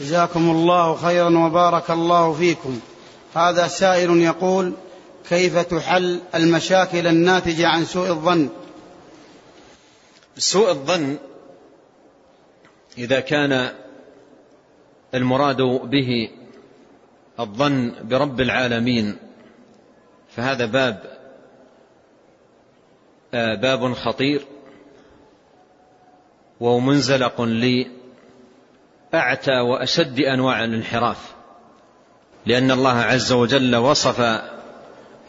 جزاكم الله خيرا وبارك الله فيكم. هذا سائل يقول كيف تحل المشاكل الناتجة عن سوء الظن؟ سوء الظن إذا كان المراد به الظن برب العالمين فهذا باب آه، باب خطير وهو منزلق لأعتى وأشد أنواع الانحراف لأن الله عز وجل وصف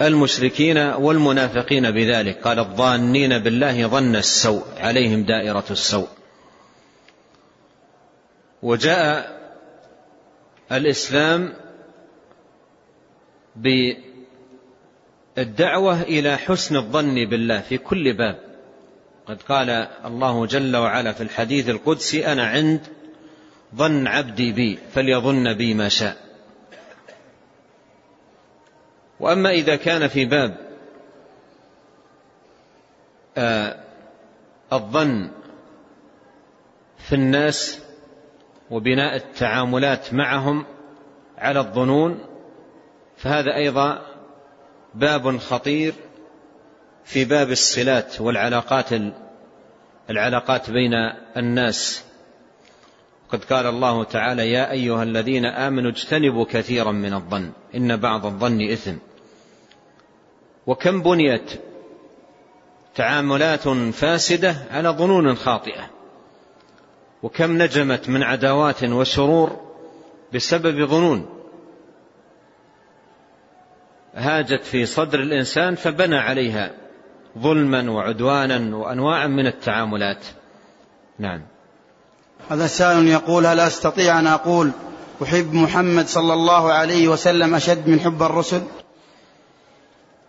المشركين والمنافقين بذلك قال الظانين بالله ظن السوء عليهم دائرة السوء. وجاء الإسلام بالدعوة إلى حسن الظن بالله في كل باب. قد قال الله جل وعلا في الحديث القدسي أنا عند ظن عبدي بي فليظن بي ما شاء. وأما إذا كان في باب آه الظن في الناس وبناء التعاملات معهم على الظنون فهذا أيضا باب خطير في باب الصلات والعلاقات العلاقات بين الناس. قد قال الله تعالى يا أيها الذين آمنوا اجتنبوا كثيرا من الظن إن بعض الظن إثم. وكم بنيت تعاملات فاسدة على ظنون خاطئة. وكم نجمت من عداوات وشرور بسبب ظنون. هاجت في صدر الإنسان فبنى عليها ظلما وعدوانا وأنواعا من التعاملات. نعم. هذا سائل يقول هل أستطيع أن أقول أحب محمد صلى الله عليه وسلم أشد من حب الرسل؟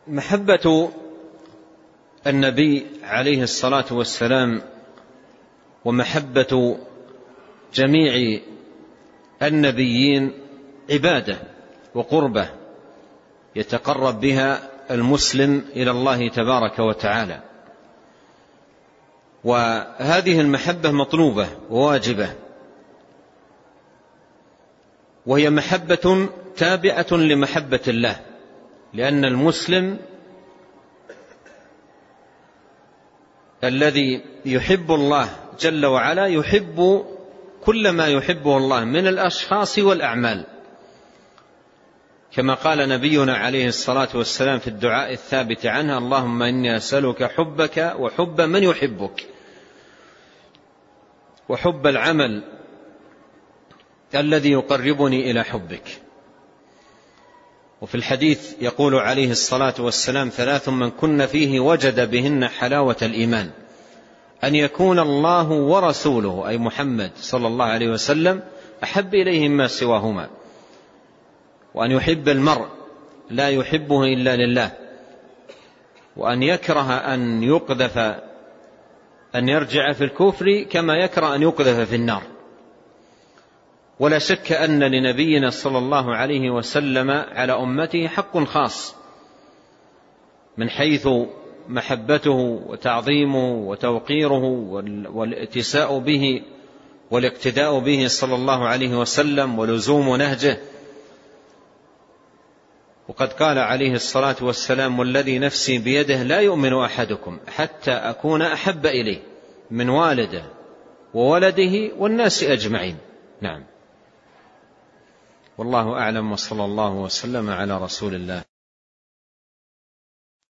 محبة النبي عليه الصلاة والسلام ومحبة جميع النبيين عبادة وقربة يتقرب بها المسلم إلى الله تبارك وتعالى. وهذه المحبة مطلوبة وواجبة. وهي محبة تابعة لمحبة الله لأن المسلم الذي يحب الله جل وعلا يحب كل ما يحبه الله من الأشخاص والأعمال. كما قال نبينا عليه الصلاة والسلام في الدعاء الثابت عنها اللهم إني أسألك حبك وحب من يحبك. وحب العمل الذي يقربني إلى حبك. وفي الحديث يقول عليه الصلاة والسلام ثلاث من كن فيه وجد بهن حلاوة الإيمان. أن يكون الله ورسوله أي محمد صلى الله عليه وسلم أحب إليه ما سواهما. وأن يحب المرء لا يحبه إلا لله. وأن يكره أن يقذف أن يرجع في الكفر كما يكره أن يقذف في النار. ولا شك أن لنبينا صلى الله عليه وسلم على أمته حق خاص من حيث محبته وتعظيمه وتوقيره والاتساء به والاقتداء به صلى الله عليه وسلم ولزوم نهجه. وقد قال عليه الصلاة والسلام والذي نفسي بيده لا يؤمن أحدكم حتى أكون أحب إليه من والده وولده والناس أجمعين. نعم. والله أعلم وصلى الله وسلم على رسول الله.